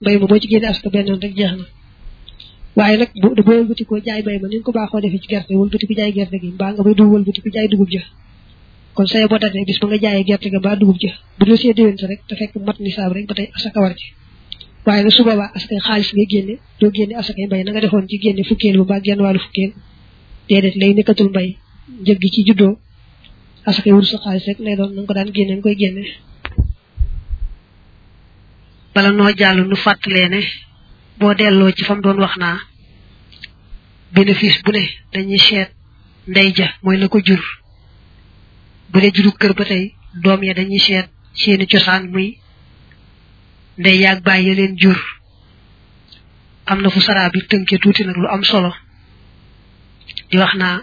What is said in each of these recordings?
mbay ma boo ci génne asaka benn yoon rek jeex na waaye nag bu boo wëlbati ko jaay mbay ma ni nga ko baaxoo defee ci gerte wëlbati ko jaay gerte gi mbaa nga bay dugub wëlbati ko jaay dugub ja kon saye boo datee bis ba nga jaayee gerte ga mbaa dugub ja bu dee see déwén sa rek te fekk mat nisaab rek ba tey asaka war ci waaye nag su boobaa asaka xaalis ngay génne doo génne asaka mbay na nga defoon ci génne fukkeel bu mbaa genn wàllu fukkeel déedéet lay nekkatul mbay njëg gi ci juddoo asaka wul sa xaalis rek lay doon na nga ko daan génne nga koy génne bala noo jàll nu fàttalee ne boo delloo ci fam doon wax naa bénéfice bu ne dañuy seet ndey ja mooy la ko jur bu dee juru kër ba tey doom ya dañuy seet seeni cosaan muy ndey yaag baay ya leen jur am na fu saraa bi tënkee tuuti nag lu am solo di wax naa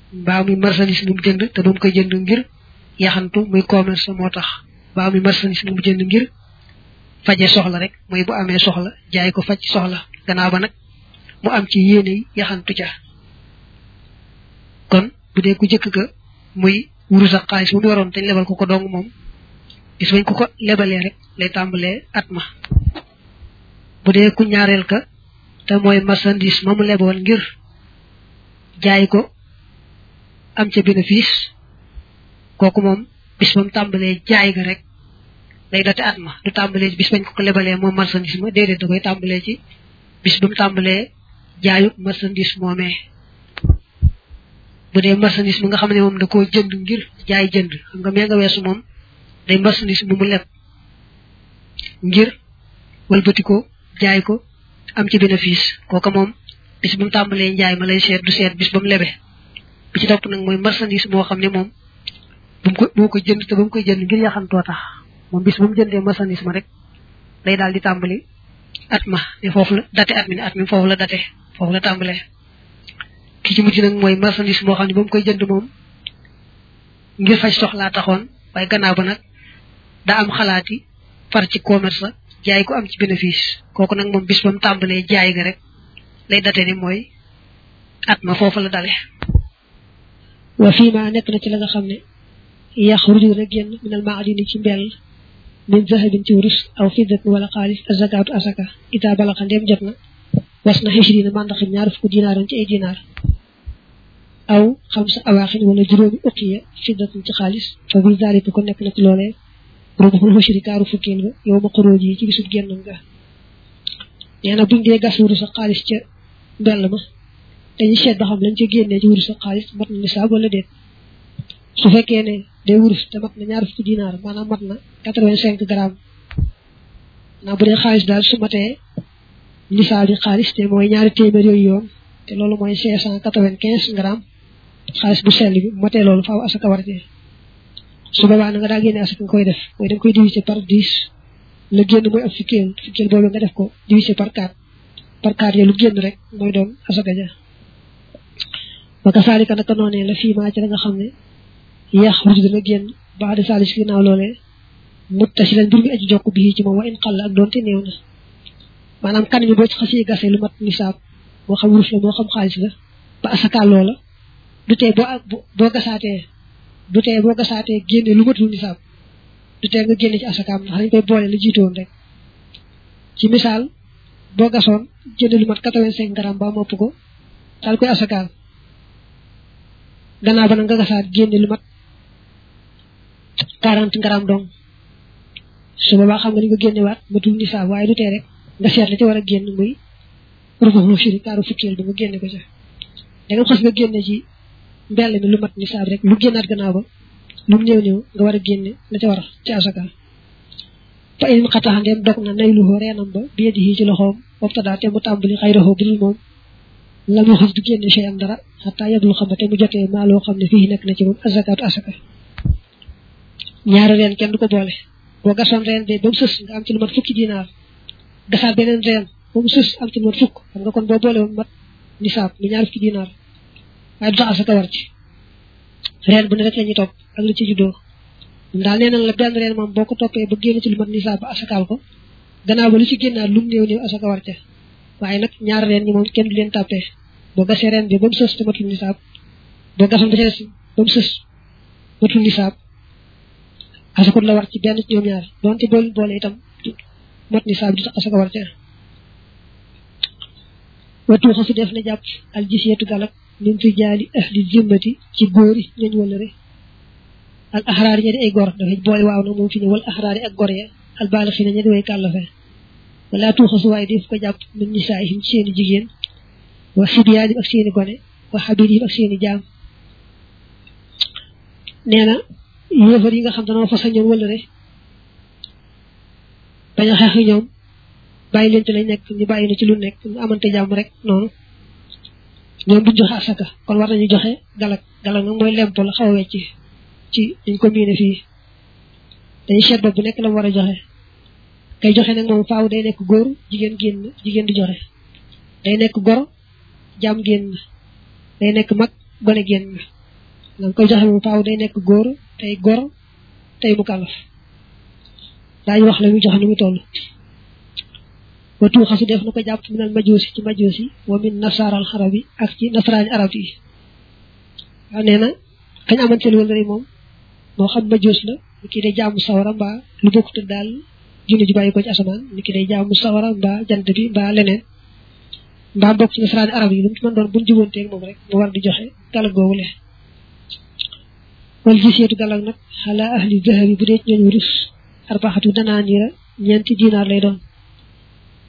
mbaa muy marchandise bu mu jënd te ba mu koy jënd ngir yaxantu muy commerce moo tax mbaa muy marchandise bu mu jënd ngir faje soxla rek mooy bu amee soxla jaay ko faj soxla gannaaw ba nag mu am ci yéene yaxantu ca kon bu dee ku jëkk ga muy wurus ak xaalis bu mu yoroon dañ lebal ko ko dong moom gis bañ ko ko lebalee rek lay tàmbalee at ma bu dee ku ñaareel ka te mooy marchandise ma mu leboon ngir jaay ko am ca bénéfice kooku moom bis ba mu tàmbalee jaay ga rek day dote at ma du tàmbalee ci bis bañ ko ko lebalee moom marchandise ma déedéet da koy tàmbalee ci bis ba mu tàmbalee jaayu marchandise moomee bu dee marchandise mi nga xam ne moom da koo jënd ngir jaay jënd xam nga mee nga weesu moom day marchandise mu mu leb ngir wëlbati ko jaay ko am ci bénéfice kooka moom bis bu mu tàmbalee njaay ma lay seet du seet bis ba mu lebe bi ci topp nag mooy marchandise moo xam ne moom bu mu ko boo ko jënd te ba mu koy jënd ngir yaxantoo tax moom bis bu mu jëndee marchandise ma rek day daal di tàmbali at ma ne foofu la date at mi ne at mi foofu la date foofu la tàmbalee ki ci mujj nag mooy marchandise moo xam ne ba mu koy jënd moom ngir faj soxlaa taxoon waaye gannaaw ba nag daa am xalaati far ci commerce jaay ko am ci bénéfice kooku nag moom bis ba mu tàmbalee jaay ga rek lay date ni mooy at ma foofu la dale wa fii ma nekk na ci la nga xam ne yaxruju dana génn minal maadini ci mbell min zahabin ci wurus aw fiddatin wala xaalis azakaatu asaka ita balaxa ndem jot na was na xishrina màndaxim ñaar fukk dinaaran ci ay dinaar aw xam sa awaaxin wala juróomi uqiya fiddatin ci xaalis fa bi zaalika ko nekk na ci loolee rubuxul xushri kaaru fukkeel ba yow ma xuróoj yi ci bisub génnam nga nee na buñ dee gas wuru sa xaalis ca mbell ma dañuy seet ba xam lañ ca génnee ci wuru sa xaalis mat na nisaab wala déet su fekkee ne day wurus te mat na ñaar fukki dinaar maanaam mat na quatre-vingt-cinq grammes naa bu dee xaalis daal su matee nisaab yi xaalis te mooy ñaari téeméer yooyu yoon te loolu mooy cinq cent quatre-vingt-quinze grammes xaalis bu sell bi motee loolu faaw asaka war cee su boobaa na nga daa génne asaka nga koy def mooy da nga koy diviser par dix la génn mooy ab fukkeel fukkeel boobu nga def ko diviser par quatre par quatre yooyu lu génn rek mooy doon asaka ja ba ka saalika naka noonee la fii maa ci la nga xam ne yàq ruj dana génn baax de saalis ginnaaw loolee muttasilan mbir mi aji jokk bii ci moom wa in xàll ak doonte néew na maanaam kan mi boo ci xasee gasee lu mat nisaab moo xam wurus la moo xam xaalis la ba asaka loola du tee boo boo gasaatee du tee boo gasaatee génne lu matul nisaab du tee nga génne ci asakaam ndax dañ koy boole la jiitoon rek ci misaal boo gasoon jënd lu mat quatre-vingt-cinq grammes ba mopp ko daal koy asakaal gannaaw ba nag nga gasaat génne lu mat quarante ngaram dong su boobaa xam nga ni nga génne waat matul nisaab waaye du tee rek nga seet la ci war a génn muy rubuxu shiri kaaru fukkeel bi nga génne ko ca da nga xas nga génne ci mbell mi lu mat nisaab rek lu génnaat gannaaw ba lu mu néew néew nga war a génne la ca war ci asaka fa in xataxa ndeem dog na nay luxoo reenam ba biyadi yi ci loxoom boobu tadaa te mu tàmbali xayraxoo budul moom lam yu xas du génne chey am dara xataa yablu xam te mu jotee maa loo xam ne fii nekk na ci moom azakaatu asaka ñaari reen kenn du ko boole boo gasoon reen bee ba mu sës nga am ci lu mat fukki dinaar gasaat beneen reen ba mu sës am ci lu mat fukk xam nga kon boo boole woon mat nisaab mu ñaar fukki dinaar waaye du tax asaka war ci reen bu ne rek la ñuy topp ak li ci juddoo daal nee na la benn reen moom boo ko toppee ba génn ci lu mat nisaab ba asakaal ko gannaaw ba lu ci génnaat lu mu néew néew asaka war ca waaye nag ñaar reen ñi moom kenn du leen tàppee boo gasee reen bi ba mu sës te matul nisaab boo gasoon ba ca des ba mu sës matul nisaab asaka la war ci benn ci ñoom ñaar donte bool boole itam mat nisaab du tax asaka war ca watu xasu def na jàpp al jisiyatu galak min rijaali ahli zimmati ci góori ñooñ wala re al ahraari ña di ay gor dafay boole waaw na moom fi ne wal ahraari ak gor ya al baalaxina ña di way kàllafe wala tuuxasu waaye def ko jàpp min nisaayihim ci seeni jigéen wa sibyaanim ak seeni gone wa xabirihim ak seeni jaam nee na yéefar yi nga xam danoo fasa ñoom wala rek bañ a xeex ñoom bàyyi leen ci lañ nekk ñu bàyyi na ci lu nekk ñu amante jàmm rek noonu ñoom duñ joxe asaka kon war nañu joxe galak galak nag mooy lempo la xaw a wecc ci dañ ko miine fii day seet bopp bu nekk la mu war a joxe kay joxe nag moom faaw day nekk góor jigéen génn jigéen di joxe day nekk goro jaam génn day nekk mag gone génn la nga koy joxe moom faaw day nekk góor tey gor tey mu kàllaf daañu wax la muy joxe nu mu toll wa tuuxasu def na ko jàpp minal majuusi ci majuusi wa min nasaaral xarab yi ak ci nasaraani arab yi waaw nee na kañ amanteel wala rek moom moo xam majoos la ni ki day jaamu sawara mbaa lu bokkut daal junne ju bàyyi ko ci asamaan ni ki day jaamu sawara mbaa jant bi mbaa leneen mbaa bokk ci nasaraani arab yi lu mu ci mën doon buñ jubanteeg moom rek mu war di joxe galag googu le wal jiseetu galag nag xala ahli dahabi bu dee ci ñooñu rus arbaxatu danaa niira ñeenti dinaar lay doon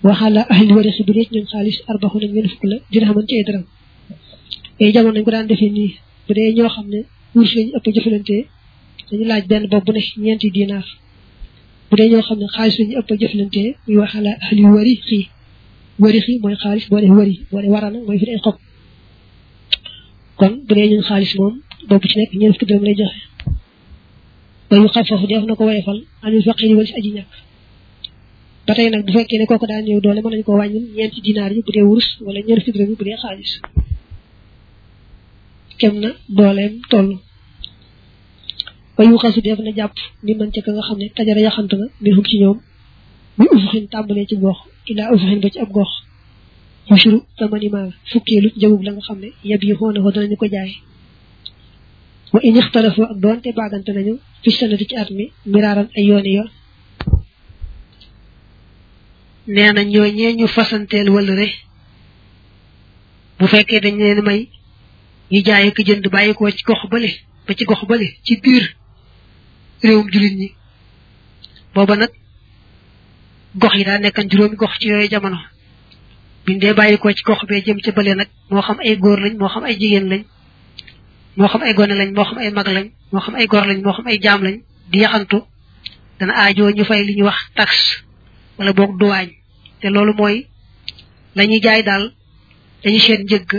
waxala ahli warisi bu dee ci ñoom xaalis arbaxu nañ ñeen fukk la dirhaman ci ay dërëm yooyu jamono dañ ko daan defee nii bu dee ñoo xam ne wurus lañu ëpp jëflante dañu laaj benn bopp bu ne ñeenti dinaar bu dee ñoo xam ne xaalis lañu ëpp jëflante muy wax ala ahli wari xii wari xii mooy xaalis boo dee wari boo dee warana mooy fi ay xob kon bu dee ñun xaalis moom bopp ci nekk ñeent fukki dërëm lay joxe ba yu xaf foofu def na ko woyefal anil faqiri wal si aji ñàkk ba tey nag bu fekkee ne kooku daa néew doole mën nañu ko wàññi ñeenti dinaar yi bu dee wurus wala ñeent fukki dërëm yi bu dee xaalis kem na dooleem toll ba yu xasu def na jàpp ni man ca ka nga xam ne tajara yaxantu na min hum ci ñoom muy ufuxin tàmbalee ci gox ilaa ufuxin ba ci ab gox mushru tamani maa fukkeelu jëmub la nga xam ne yab yi xoona ko danañu ko jaay wa in ixtalafu ak doonte baagante nañu fi sanati ci at mi miraaran ay yooni yoon nee na ñooñee ñu fasanteel wëllëre bu fekkee dañ leen may ñu jaay ak jënd bàyyi ko ci gox bale ba ci gox bale ci biir réewum jullit ñi booba nag gox yi daa nekkan juróomi gox ci yooyu jamono biñ dee bàyyi ko ci gox bee jëm ca bale nag moo xam ay góor lañ moo xam ay jigéen lañ moo xam ay gone lañ moo xam ay mag lañ moo xam ay gor lañ moo xam ay jaam lañ di yaxantu dana aajoo ñu fay li ñuy wax tax wala boog duwaañ te loolu mooy la ñuy jaay daal dañu seen njëgg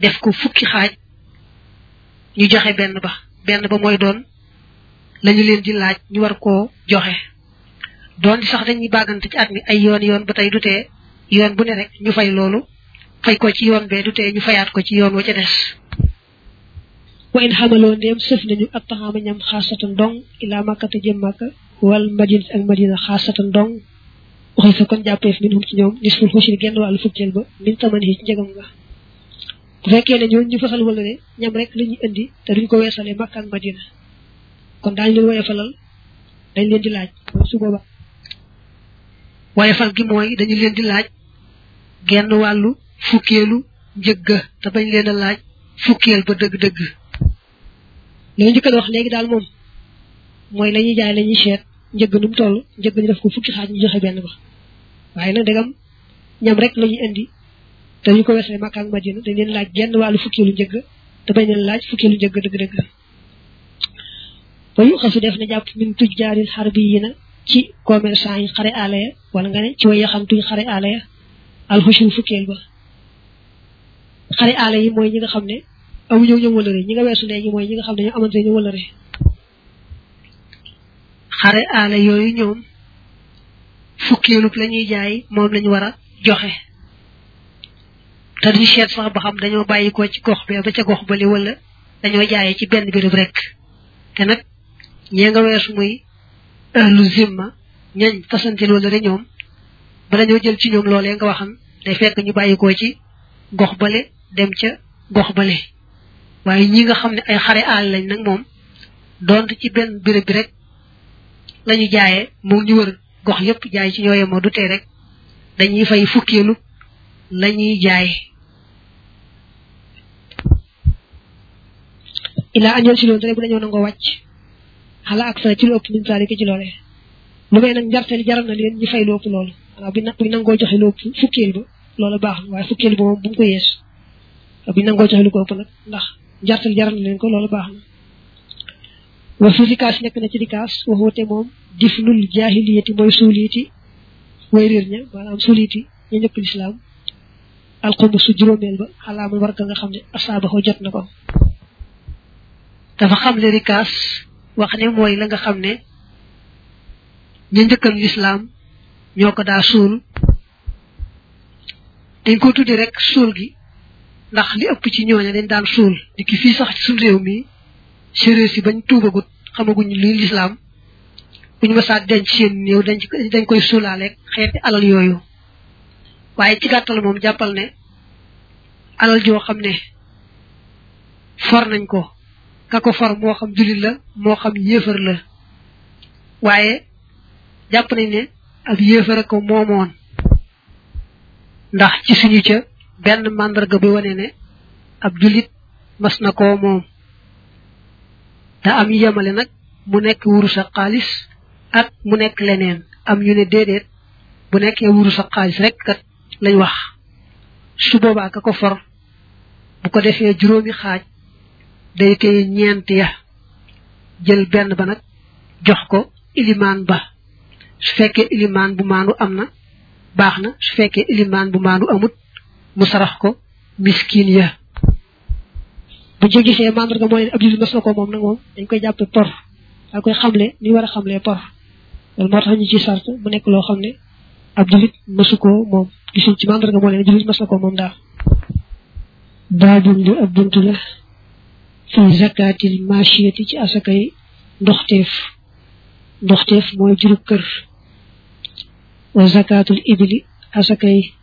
def ko fukki xaaj ñu joxe benn ba benn ba mooy doon lañu leen di laaj ñu war koo joxe doon sax dañuy bàggante ci at mi ay yoon yoon ba tey du tee yoon bu ne rek ñu fay loolu fay ko ci yoon bee du tee ñu fayaat ko ci yoon wa ca des wa in xamaloo ndéem sëf nañu ak taxaama ñam xaasatan dong ilaa màkka te jëm màkka wal madina ak madina xaasatan dong waxee sa kon jàppeef min hum ci ñoom nisful xushri genn wàllu fukkeel ba min taman yi ci njëgam nga bu fekkee ne ñoon ñu fasal wala ne ñam rek la ñuy indi te duñ ko weesalee màkka ak madina kon daañu leen woye falal dañ leen di laaj su booba waaye fal gi mooy dañu leen di laaj genn wàllu fukkeelu njëgga te bañ leen a laaj fukkeel ba dëgg-dëgg li ma njëkk a wax léegi daal moom mooy la ñuy jaay la ñuy seet njëgg nu mu toll njëgg ñu def ko fukki xaaj ñu joxe benn ba waaye nag dagam ñam rek la ñuy indi te ñu ko weesee Makka ak Madina dañ leen laaj genn wàllu fukkeelu njëgg te bañ leen laaj fukkeelu njëgg dëgg-dëgg ba yu xasu def na jàpp min tujjaaril xarbi yi na ci commerçant yi xare àll ya wala nga ne ci way yaxantuy xare àll ya alxushul fukkeel ba xare àll yi mooy ñi nga xam ne amu ñëw ñoom wëlëre ñi nga weesu léegi mooy ñi nga xam ne ñoo amante ñu wëlëre xare àll yooyu ñoom fukkeelub la ñuy jaay moom lañu war a joxe te duñu seet sax ba xam dañoo bàyyi ko ci gox bee ba ca gox bale wala dañoo jaayee ci benn béréb rek te nag ñee nga weesu muy ahlu zimma ñañ fasante loolu rek ñoom bala ñoo jël ci ñoom loolee nga waxan day fekk ñu bàyyikoo ci gox bale dem ca gox bale waaye ñi nga xam ne ay xare àll lañ nag moom donte ci benn béréb bi rek lañu jaayee moom ñu wër gox yépp jaay ci ñoo yemoo du tee rek dañuy fay fukkeelu lañuy jaay ilaa añoon si loolu dara bu dañoo nangoo wàcc xala ak sa ci lu ëpp min saali ki ci loole lu may nag njarteel jaral na leen ñu fay lu ëpp loolu waaw bu bu nangoo joxe lu ëpp fukkeel ba loolu baax na waaye fukkeel ba moom bu mu ko yees bu nangoo joxe lu ko ëpp nag ndax njarteel jaral na leen ko loolu baax na wa fi rikaas nekk na ci rikaas waxoote moom difnul jaahiliyati mooy suuliiti way réer ña maanaam suuliiti ñu njëkk lislaam alxumu su juróomeel ba xalaa mu war ka nga xam ne asaabaxoo jot na ko dafa xam le rikaas wax ne mooy la nga xam ne ñu njëkkan lislaam ñoo ko daa suul dañ ko tuddi rek suul gi ndax li ëpp ci ñooña dañ daan suul di ki fii sax ci suñ réew mi séeréer si bañ tuubagut xamaguñ luy lislaam bu ñu mësaa denc seen néew dañ dañ koy suulaaleeg xeeti alal yooyu waaye ci gàttal moom jàppal ne alal joo xam ne for nañ ko ka ko for moo xam jullit la moo xam yéefar la waaye jàpp nañ ne ab yéefar a ko moomoon ndax ci suñu ca benn màndarga bi wane ne ab jullit mas na koo moom te am yemale nag mu nekk wurus ak xaalis ak mu nekk leneen am ñu ne déedéet bu nekkee wuru sa xaalis rek kat lañ wax su boobaa ka ko for bu ko defee juróomi xaaj day téye ñeent ya jël benn ba nag jox ko ilimaan ba su fekkee ilimaan bu maandu am na baax na su fekkee ilimaan bu maandu amut mu sarax ko miskin ya bu ci gisee mandarga mooy ne ab jullit mas na ko moom nag moom dañ koy jàppe por daa koy xamle ni war a xamlee por loolu moo tax ñu ci sart mu nekk loo xam ne ab jullit masu ko moom gisuñ ci mandarga moo leen jullit mas na ko moom daal baabun li ab bunt la fi zakatil machiyati ci asakay ndoxteef ndoxteef mooy jurub kër wa zakatul ibli asakay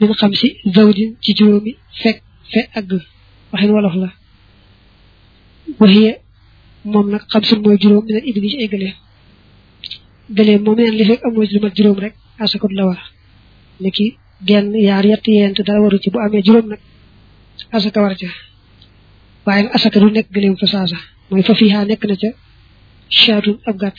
min xam si zawjin ci juróomi fekk fe agg waxin wolof la waxiye moom nag xam sun mooy juróom dina ibli ci ay gëleem gëleem moom neen li fekk amoo ci lu mat juróom rek asakut la war ni ki genn yaar yett yent dara waru ci bu amee juróom nag asaka war ca waaye nag asaka du nekk gëleem fa saasa mooy fa fiihaa nekk na ca shaatun ab gàtt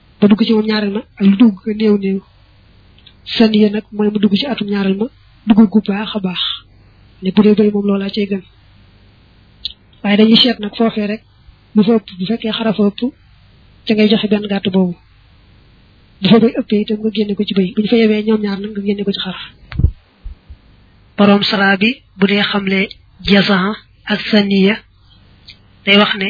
ba dugg ci moom ñaareel ma ak lu dugg ko néew néew sani ya nag mooy mu dugg ci atum ñaareel ma dugg gu baax a baax ne bu dee bëri moom loolaa cay gën waaye dañuy seet nag foofee rek bu fa ëpp bu fekkee xara fa ëpp ca ngay joxe benn gàtt boobu bu fa bay ëppee itam nga génne ko ci bëy bu ñu fa yebee ñoom ñaar nag nga génne ko ci xar borom sara bi bu dee xamle jasan ak saniya day wax ne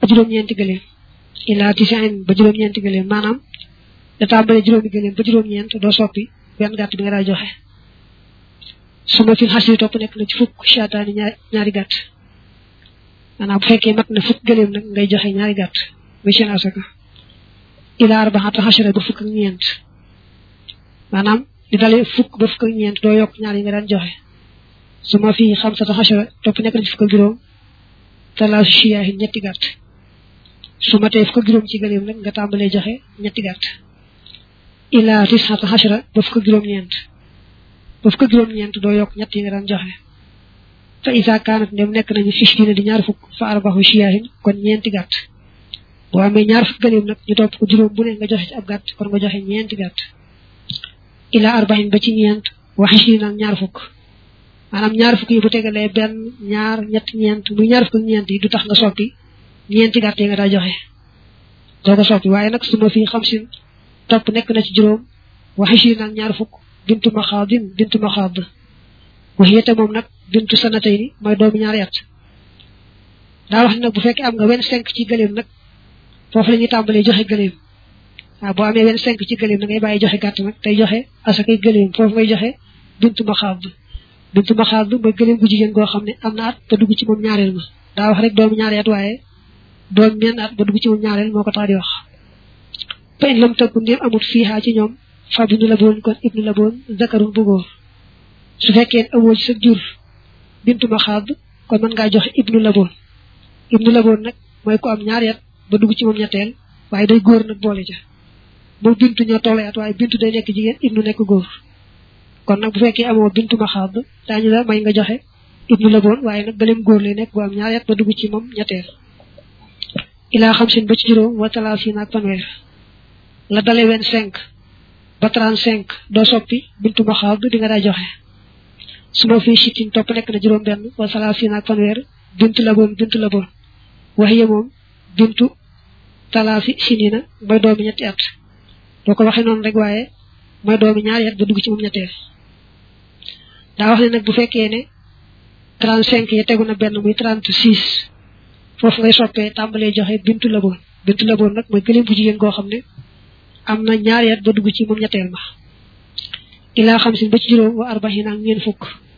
ba juróom-ñeenti gëléem ilaa tisin ba juróom-ñeenti gëléem maanaam da tàmbalee juróomi gëléem ba juróom-ñeent doo soppi benn gàtt bi nga daa joxe su ma fi xasee topp nekk na ci fukk shaataani ñaar ñaari gàtt maanaam bu fekkee mat na fukk gëléem nag ngay joxe ñaari gàtt muy seen asaka ilaa arbaxata xasara ba fukk ak ñeent maanaam di dalee fukk ba fukk ak ñeent doo yokk ñaar yi nga daan joxe su ma fi xamsata xasara topp nekk na ci fukk ak juróom talaas chiyaahi ñetti gàtt su ma tee fukk ak juróom ci gëléem nag nga tàmbalee joxe ñetti gàtt ilaa tisata xashra ba fukk ak juróom-ñeent ba fukk ak juróom-ñeent doo yokk ñett yi nga daan joxe fa isa kaanat ndem nekk nañu fiftiina di ñaar fukk fa arbaxu chiyaahin kon ñeenti gàtt boo amee ñaar fukk gëléem nag ñu topp ko juróom bu ne nga joxe ci ab gàtt kon nga joxe ñeenti gàtt ilaa arbaxin ba ci ñeent waxi si naan ñaar fukk maanaam ñaar fukk yi bu tegalee benn ñaar ñett ñeent muy ñaar fukk ñeent yi du tax nga soppi ñeenti gàtt yi nga daa joxe doo ko soppi waaye nag suma fii xam sin topp nekk na ci juróom waxi si nag ñaar fukk bintu maxaadin bintu maxaad wax yete moom nag bintu sanatay ni mooy doomu ñaari at daa wax nag bu fekkee am nga wenn cinq ci gëléem nag foofu la ñuy tàmbalee joxe gëléem waaw boo amee vingt cinq ci gëléem da ngay bàyyi joxe gàtt nag tey joxe asakay gëléem foofu ngay joxe bintu maxaab bi bintu maxaab bi mooy gëléem gu jigéen goo xam ne am na at ba dugg ci moom ñaareel ma daa wax rek doomu ñaari at waaye doom menn at ba dugg ci moom ñaareel moo ko tax di wax fa in lam takun ndéem amut fiihaa ci ñoom fa ibnu laboon kon ibnu laboon zakarun bu góor su fekkee amoo ci sa jur bintu maxaab kon mën ngaa joxe ibnu laboon ibnu laboon nag mooy ko am ñaari at ba dugg ci moom ñetteel waaye day góor nag boole ca moom bintu ñoo tolloo at waaye bintu day nekk jigéen ibnu nekk góor kon nag bu fekkee amoo bintu ma xaab daañu la may nga joxe ibnu la boon waaye nag gëleem góor lay nekk bu am ñaari at ba dugg ci moom ñetteel ilaa xam sin ba ci juróom wa talaasiin ak fanweer la dale wen cinq ba trente cinq doo soppi bintu ma xaab di nga daa joxe su ma fii sitin topp nekk na juróom benn wa salaasiin ak fanweer bintu laboon bintu laboon waxiya moom bintu talaasi sinina mooy doomi ñetti at boo ko waxee noonu rek waaye mooy doomi ñaari at ba dugg ci moom ñetteel daa wax ne nag bu fekkee ne trente cinq ya tegu na benn muy trente six foofu ngay soppee tàmbalee joxe bintu laboon bintu laboon nag mooy gëléem bu jigéen goo xam ne am na ñaari at ba dugg ci moom ñetteel ma ilaa xam sin ba ci juróom wa arbaxin ak ñeen fukk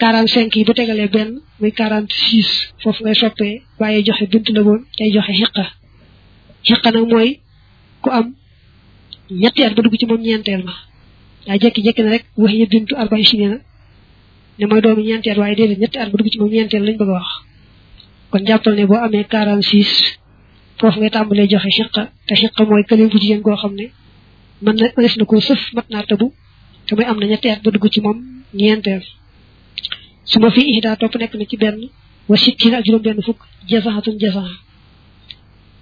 quarante cinq yi bu tegalee benn muy quarante six foofu ngay soppee bàyyi joxe bint la woon tey joxe xiqa xiqa nag mooy ku am ñetti at ba dugg ci moom ñeenteel ma daa jekki-jekki na rek wax ya bintu arba isine na ne mooy doomu ñeenti at waaye déedéet ñetti at ba dugg ci moom ñeenteel lañ bëgg a wax kon jàppal ne boo amee quarante six foofu ngay tàmbalee joxe xiqa te xiqa mooy këlim bu jigéen goo xam ne mën na mënees na koo sëf mat naa tëbu te muy am na ñetti at ba dugg ci moom ñeenteel su ma fii ihdaa topp nekk na ci benn wa sittiina ak juróom benn fukk jasaxatun jasaxa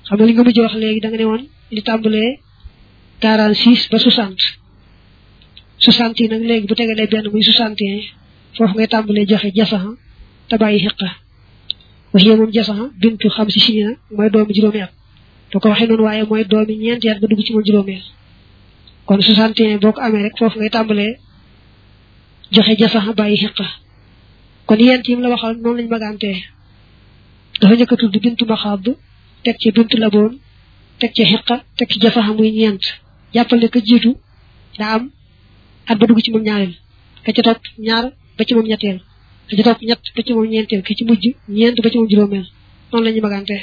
xam nga li nga mujj wax léegi da nga ne woon li tàmbalee quarante six ba soixante soixante yi nag léegi bu tegalee benn muy soixante et un foofu ngay tàmbalee joxe jasaxa te bàyyi xiqa waxee moom jasaxa bintu xam si sinina mooy doomi juróomi at to ko waxee noonu waaye mooy doomi ñeenti at ba dugg ci moom juróomi at kon 61 boo ko amee rek foofu ngay tàmbalee joxe jasaxa bàyyi xiqa kon yent yi mu la waxal moom lañ magantee dafa njëkk a tudd bintu maxaab teg ci bintu laboon teg ci xiqa teg ci jasaxa muy ñeent jàppal ne ka jiitu daa am at ba dugg ci moom ñaareel ka ca topp ñaar ba ci moom ñetteel ka ca topp ñett ba ci moom ñeenteel ki ci mujj ñeent ba ci moom juróomeel noonu la ñuy magantee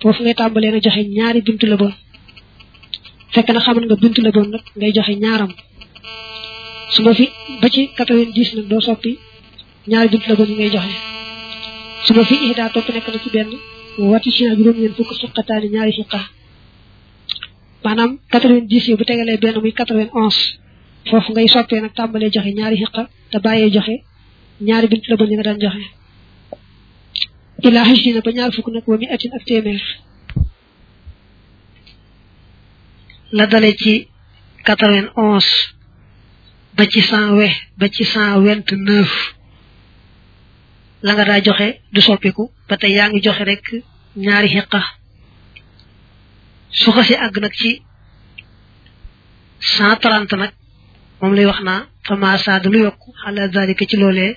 foofu ngay tàmbalee na joxe ñaari bintu la bon fekk na xamal nga bintu la bon nag ngay joxe ñaaram su ma fi ba ci 90 nag doo soppi ñaari bintu la bon yi ngay joxe su ma fi ihda topp nekk na ci benn wati ci juróom ñeen fukk suqataani ñaari suqa maanaam 90 yi bu tegalee benn muy 91 foofu ngay soppee nag tàmbalee joxe ñaari suqa te bàyyee joxe ñaari bintu la bon yi nga daan joxe ilaa xasina ba ñaar fukk nag wa mi atin ak téeméer la dale ci quatre-vingt-onze ba ci cent we ba ci cent vingt-neuf la nga daa joxe du soppiku ba tey yaa ngi joxe rek ñaari xiqa su xasee àgg nag ci cent trente nag moom lay wax naa fama saada lu yokk xala dalika ci loolee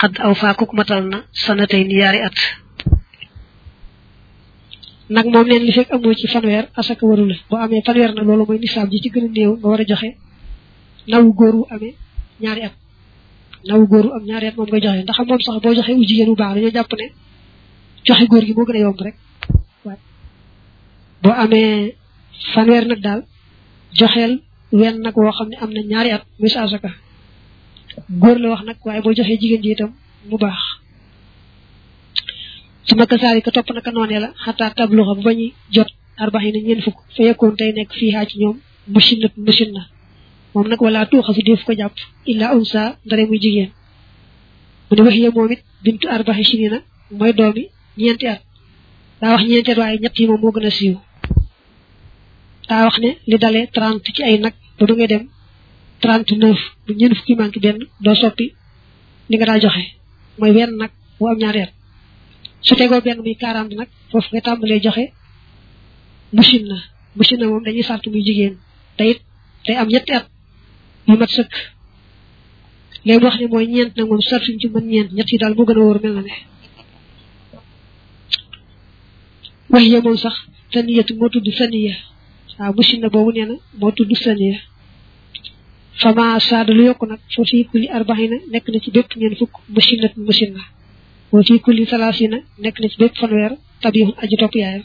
xadd aw faa kuk matal na sanatay ni yaari at nag moom neen li fekk amoo ci fanweer asaka waru la boo amee fanweer nag loolu mooy nisaab ji ci gën a néew nga war a joxe nawu góor wu amee ñaari at nawu góor wu am ñaari at moom nga joxe ndax moom sax boo joxe u jigéen bu baax dañoo jàpp ne joxe góor gi moo gën a yomb rek boo amee fanweer nag daal joxeel wenn nag woo xam ne am na ñaari at muy sa asaka góor la wax nag waaye boo joxee jigéen ji itam mu baax su ma kasaari ka topp naka noonee la xataa tabluxa bu bañu jot arbaxi na ñeen fukk fa yekkoon tey nekk fii xaa ci ñoom machine na machine na moom nag wala tuuxa su def ko jàpp illa unsa ndare muy jigéen mu ne wax ye moom it bintu arbaxi sinina mooy doomi ñeenti at daa wax ñeenti at waaye ñett yi moom moo gën a siiw daa wax ne li dalee trente ci ay nag ba ba ngay dem trente neuf bu ñeent fukki manqué benn doo soppi li nga daa joxe mooy wenn nag bu am ñaari at su tegoo benn muy quarante nag foofu nga tàmbalee joxe musin na musin na moom dañuy sart muy jigéen te it day am ñetti at yu mat sëkk léegi wax ne mooy ñeent nag moom sartuñ ci mën ñeent ñett yi daal moo gën a wóor mel na ne wax ya moom sax saniyatu moo tudd saniya waaw bu sinna boobu nee na moo tudd saniya fama saada lu yokk nag foo fii kulli arbaxina nekk na ci bépp ñeen fukk bu sinnat bu sinna foo fii kulli salaasina nekk na ci bépp fanweer tabihun aji topp yaayam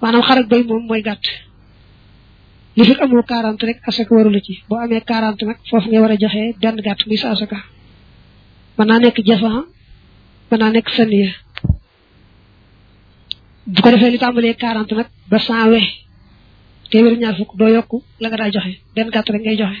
maanaam xar ak béy moom mooy gàtt li fi amoo quarante rek asaka waru la ci boo amee quarante nag foofu nga war a joxe benn gàtt muy sa asaka mën naa nekk jasan mën naa nekk saniya bu ko defee li tàmbalee quarante nag ba cent we téeméer ñaar fukk doo yokk la nga daa joxe benn gàtt rek ngay joxe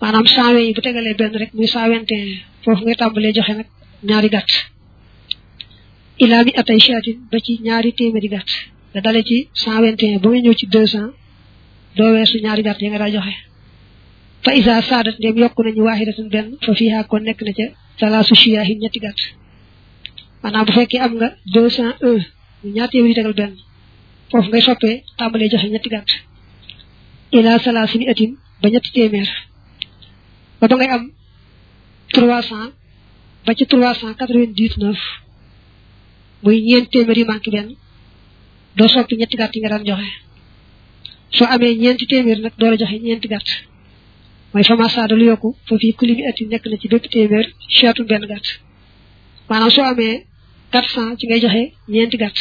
maanaam cent vingt yi bu tegalee benn rek muy cent vingt et un foofu ngay tàmbalee joxe nag ñaari gàtt ilaa mi atay chaatin ba ci ñaari téeméeri gàtt nga dale ci cent vingt et un ba nga ñëw ci deux cent doo weesu ñaari gàtt yi nga daa joxe fa isa saadat ndem yokk nañu waahidatan benn fa fiihaa kon nekk na ca talaasu chiyaahin ñetti gàtt maanaam bu fekkee am nga deux cent un ñaar téeméeri tegal benn foofu ngay soppee tàmbalee joxe ñetti gàtt ila salaasi mi atin ba ñetti téeméer ba ba ngay am trois cent ba ci trois cent quatre-vingt-dix-neuf muy ñeent téeméer yu manqué benn doo soppi ñetti gàtt yi nga daan joxe soo amee ñeenti téeméer nag door a joxe ñeenti gàtt mooy fama saada lu yokku fa fii kulli mi at yi nekk na ci bépp téeméer chaatun benn gàtt maanaam soo amee quatre cent ci ngay joxe ñeenti gàtt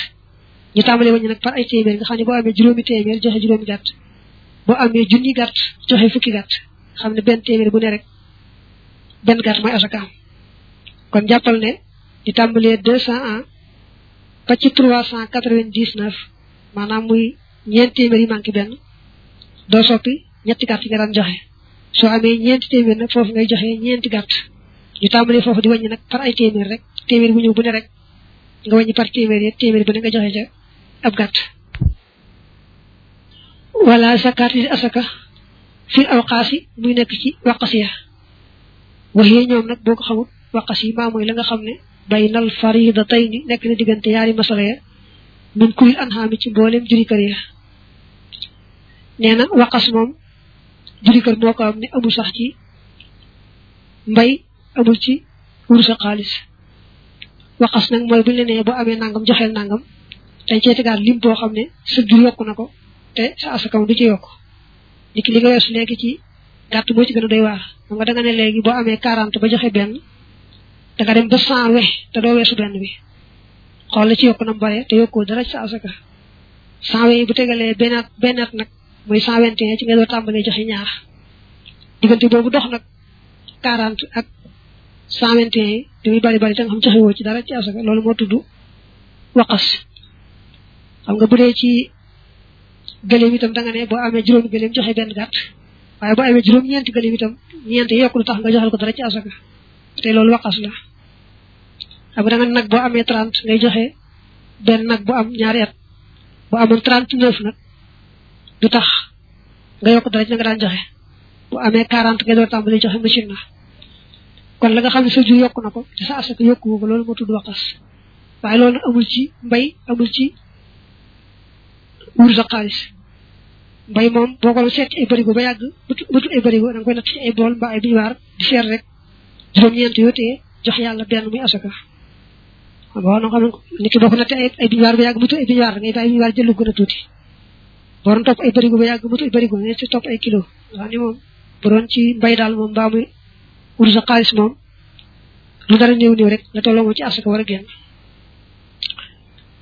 ñu tàmbalee wàññi nag par ay téeméer nga xam ne boo amee juróomi téeméer joxe juróomi gàtt boo amee junni gàtt joxe fukki gàtt xam ne benn téeméer bu ne rek benn gàtt mooy asakaam kon jàppal ne di tàmbalee deux cent un ba ci trois cent quatre vingt dix neuf maanaam muy ñeenti téeméer yi manqué benn doo soppi ñetti gàtt yi nga daan joxe soo amee ñeenti téeméer nag foofu ngay joxe ñeenti gàtt ñu tàmbalee foofu di wàññi nag par ay téeméer rek téeméer bu ñëw bu ne rek nga wàññi par téeméer yi téeméer bu ne nga joxe ca ab gàtt wala sakaat li asaka fil awqaasi muy nekk ci waqas ya waxee ñoom nag boo ko xamul waqas yi maa mooy la nga xam ne bay nal farida tay ni nekk na diggante yaari masala ya min kulil anhaami ci mbooleem juri kër ya nee na waqas moom juri kër moo ko am ne amul sax ci mbay amul ci wurus ak xaalis waqas nag mooy bu ñu la nee boo amee nangam joxeel nangam dañ cee tegaat lim boo xam ne sa jur yokk na ko te sa asakam du ci yokk niki li nga weesu léegi ci gàtt moo ci gën a doy waar xam nga da nga ne léegi boo amee 40 ba joxe benn da nga dem ba 100 we te doo weesu benn bi xool la ci yokk na mu bare te yokkoo dara ci sa asaka 100 we yi bu tegalee benn at benn at nag mooy 121 ci nga doo tàmbalee joxe ñaar diggante boobu dox nag quarante ak cent vingt et un li muy bari bari te nga xam joxewoo ci dara ci asaka loolu moo tudd waqas xam nga bu dee ci gëléem itam da nga ne boo amee juróom gëléem joxe benn gàtt waaye boo amee juróom ñeenti gëléem itam ñeenti yokk lu tax nga joxal ko dara ci asaka te loolu waqas la xam nga da nga nag boo amee trente ngay joxe benn nag bu am ñaari at bu amoon trente neuf nag du tax nga yokk dara ci nga daan joxe bu amee quarante nga door tàmbali joxe machine na kon la nga xam ne sa jur yokk na ko ci sa asaka yokku ko loolu moo tudd waqas waaye loolu nag amul ci mbay amul ci wurus ak xaalis mbay moom boo ko doon seet ci ay bërigo ba yàgg bëtu bëtu ay bërigo da nga koy natt ci ay bool mbaa ay biwaar di seet rek juróom-ñeent yoo tee jox yàlla benn muy asaka waaw noo xam ne nit ki boo ko nattee ay ay biwaar ba yàgg bëtu ay biwaar da ngay bàyyi biwaar jël lu gën a tuuti waroon topp ay barigo ba yàgg matu ay barigo ne ci topp ay kilo nga xam ne moom bu doon ci mbay daal moom mbaa muy wut sa xaalis moom lu dara néew néew rek la tolloo moom ci asaka war a génn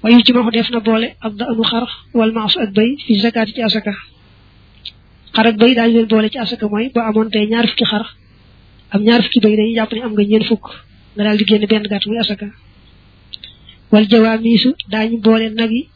wayu ci ma ko def na boole ak da anu xar wal maasu ak bay fi zakaati ci asaka xar ak bay daañu leen boole ci asaka mooy boo amoon tey ñaar fukki xar am ñaar fukki bay dañuy jàpp ne am nga ñeen fukk nga daal di génn benn gàtt muy asaka wal jawaamiisu daañu boole nag yi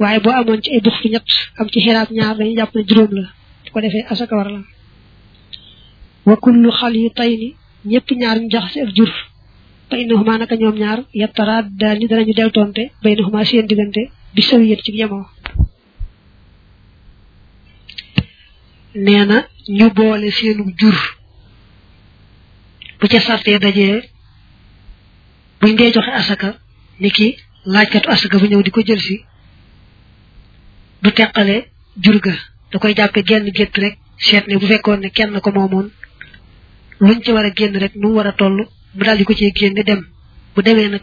waaye boo amoon ci ay buxtu ñett am ci xiraab ñaar dañuy jàpp ne juróom la bu ko defee asaka war la wa kullu xal yu tay ni ñëpp ñaar ñu jaxase ak jur fa innahuma naka ñoom ñaar yattaraat daal ni danañu deltoonte baynahuma seen diggante bi sawiyat ci yemoo nee na ñu boole seenu jur bu ca sartee dajee buñ dee joxe asaka ni ki laajkatu asaka bu ñëw di ko jël si du teqale jur ga da koy jàppe genn gétt rek seet ne bu fekkoon ne kenn ko moomoon luñ ci war a génn rek nu mu war a toll mu daal di ko cee génne dem bu demee nag